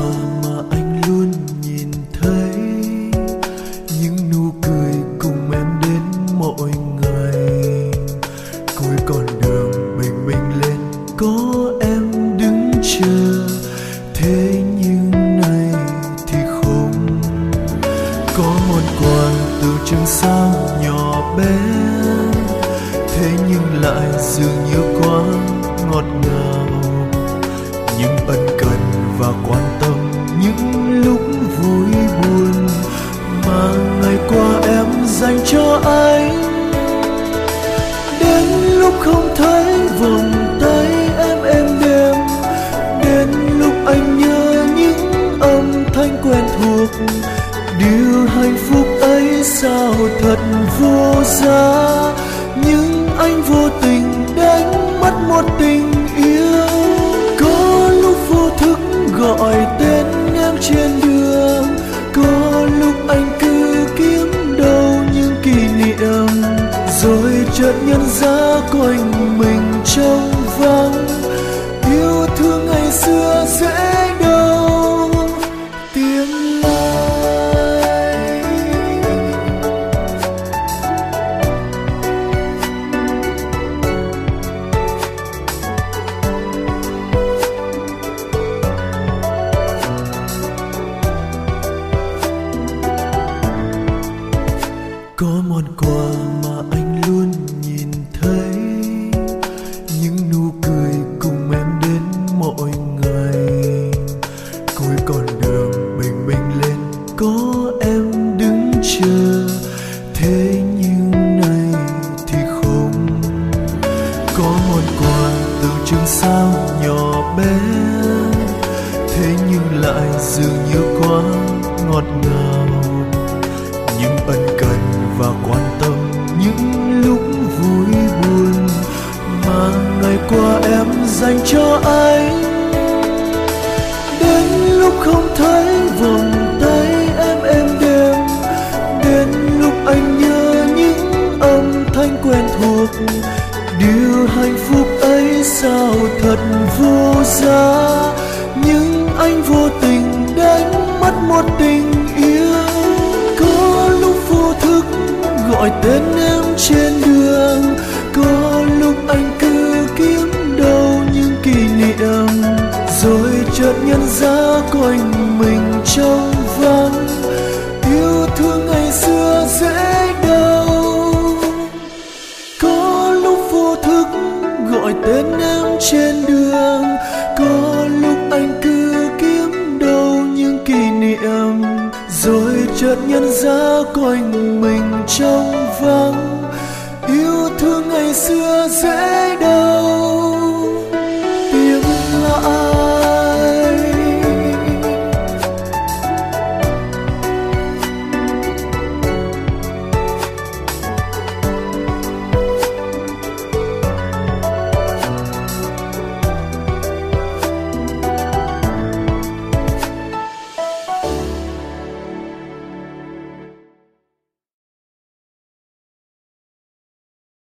hoa mà anh luôn nhìn thấy. Những nụ cười cùng em đến mỗi ngày. Cuối con đường bình minh lên, có em đứng chờ. Thế nhưng này thì không. Có hồn quàng từ chân sao nhỏ bé. Thế nhưng lại dường như quá ngọt ngào. Hạnh phúc ấy sao thật vô giá? Nhưng anh vô tình đánh mất một tình con đường bình minh lên, có em đứng chờ. Thế nhưng nay thì không. Có món quà từ chừng sao nhỏ bé. Thế nhưng lại dường như quá ngọt ngào. Những ân cần và quan tâm, những lúc vui buồn mà ngày qua em dành cho anh không thấy vòng tay em êm đêm đến lúc anh nhớ những âm thanh quen thuộc, điều hạnh phúc ấy sao thật vô giá? Nhưng anh vô tình đánh mất một tình yêu. Có lúc vô thức gọi tên em trên đường ra quanh mình trong vắng. Yêu thương ngày xưa dễ